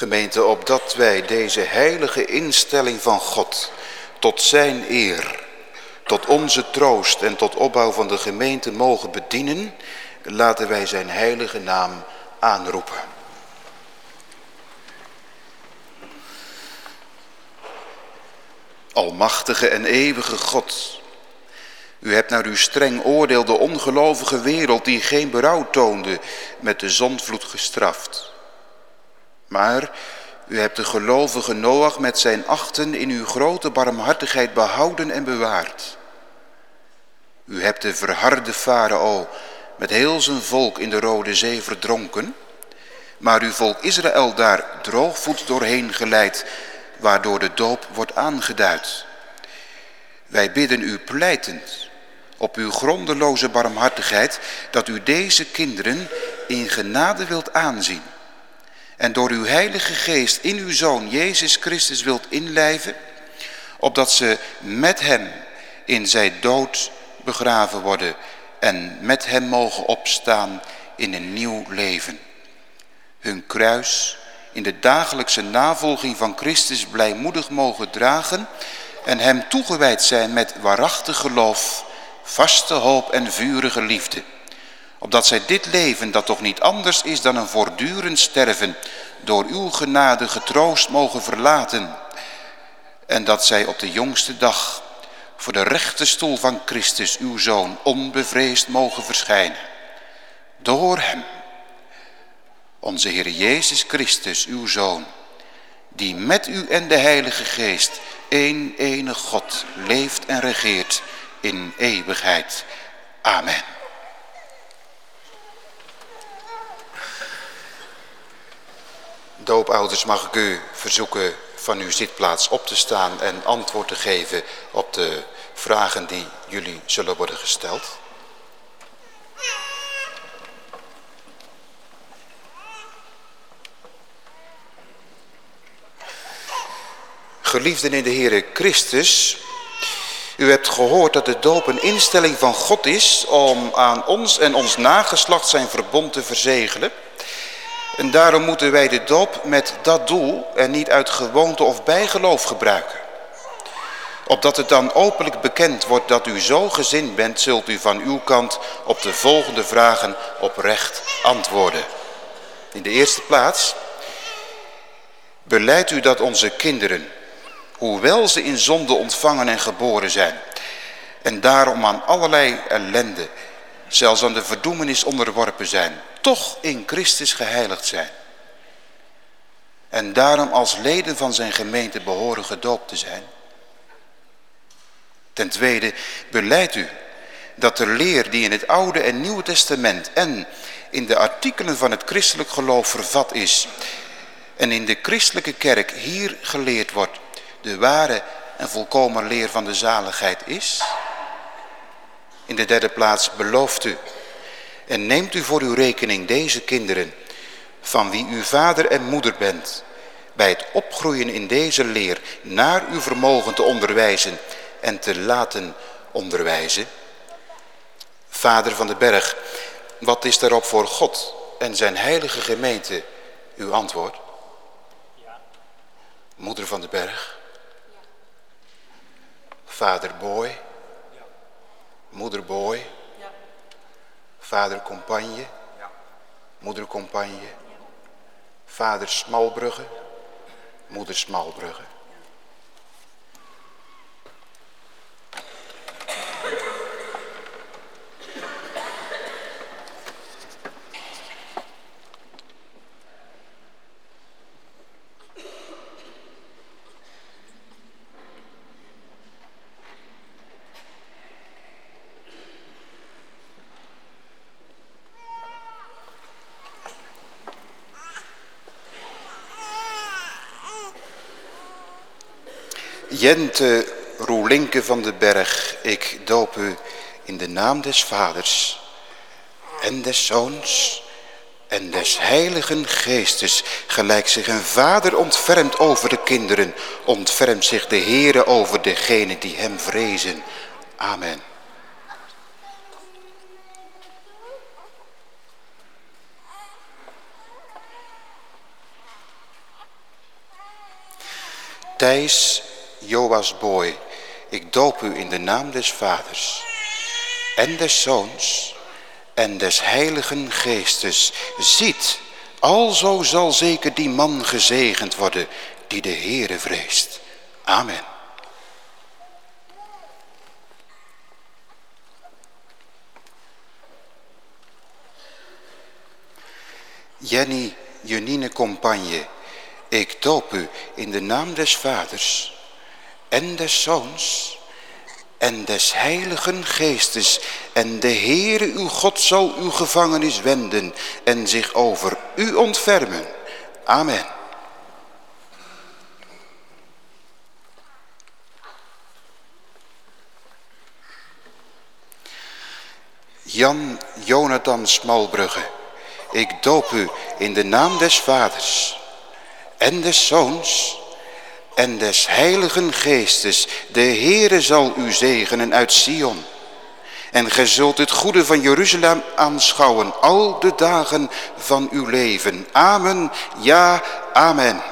Gemeente, opdat wij deze heilige instelling van God tot zijn eer, tot onze troost en tot opbouw van de gemeente mogen bedienen, laten wij zijn heilige naam aanroepen. Almachtige en eeuwige God, u hebt naar uw streng oordeel de ongelovige wereld die geen berouw toonde met de zondvloed gestraft. Maar u hebt de gelovige Noach met zijn achten in uw grote barmhartigheid behouden en bewaard. U hebt de verharde farao met heel zijn volk in de Rode Zee verdronken, maar uw volk Israël daar droogvoet doorheen geleid, waardoor de doop wordt aangeduid. Wij bidden u pleitend op uw grondeloze barmhartigheid dat u deze kinderen in genade wilt aanzien en door uw heilige geest in uw Zoon Jezus Christus wilt inlijven, opdat ze met hem in zijn dood begraven worden en met hem mogen opstaan in een nieuw leven. Hun kruis in de dagelijkse navolging van Christus blijmoedig mogen dragen en hem toegewijd zijn met waarachtig geloof, vaste hoop en vurige liefde opdat zij dit leven, dat toch niet anders is dan een voortdurend sterven, door uw genade getroost mogen verlaten. En dat zij op de jongste dag voor de rechte stoel van Christus, uw Zoon, onbevreesd mogen verschijnen. Door hem, onze Heer Jezus Christus, uw Zoon, die met u en de Heilige Geest, één enige God, leeft en regeert in eeuwigheid. Amen. Doopouders mag ik u verzoeken van uw zitplaats op te staan en antwoord te geven op de vragen die jullie zullen worden gesteld. Geliefden in de Heere Christus, u hebt gehoord dat de doop een instelling van God is om aan ons en ons nageslacht zijn verbond te verzegelen. En daarom moeten wij de doop met dat doel en niet uit gewoonte of bijgeloof gebruiken. Opdat het dan openlijk bekend wordt dat u zo gezind bent, zult u van uw kant op de volgende vragen oprecht antwoorden. In de eerste plaats, beleidt u dat onze kinderen, hoewel ze in zonde ontvangen en geboren zijn, en daarom aan allerlei ellende, zelfs aan de verdoemenis onderworpen zijn, toch in Christus geheiligd zijn. En daarom als leden van zijn gemeente behoren gedoopt te zijn. Ten tweede, beleidt u dat de leer die in het Oude en Nieuwe Testament en in de artikelen van het christelijk geloof vervat is en in de christelijke kerk hier geleerd wordt, de ware en volkomen leer van de zaligheid is. In de derde plaats belooft u en neemt u voor uw rekening deze kinderen, van wie u vader en moeder bent, bij het opgroeien in deze leer naar uw vermogen te onderwijzen en te laten onderwijzen. Vader van de berg, wat is daarop voor God en zijn heilige gemeente uw antwoord? Ja. Moeder van de berg? Vader Boy? Ja. Moeder Boy? Vader Compagne, moeder Compagne, vader Smalbrugge, moeder Smalbrugge. Jente Roelinke van den Berg, ik doop u in de naam des Vaders en des Zoons en des Heiligen Geestes. Gelijk zich een vader ontfermt over de kinderen, ontfermt zich de Heere over degenen die hem vrezen. Amen. Thijs Joas Boy, ik doop u in de naam des Vaders en des Zoons en des Heiligen Geestes. Ziet, alzo zal zeker die man gezegend worden die de Heere vreest. Amen. Jenny Junine Compagne, ik doop u in de naam des Vaders en des Zoons en des Heiligen Geestes. En de Heere uw God zal uw gevangenis wenden en zich over u ontfermen. Amen. Jan Jonathan Smalbrugge, ik doop u in de naam des Vaders en des Zoons en des Heiligen Geestes. De Heere zal u zegenen uit Sion. En gij zult het goede van Jeruzalem aanschouwen al de dagen van uw leven. Amen, ja, amen.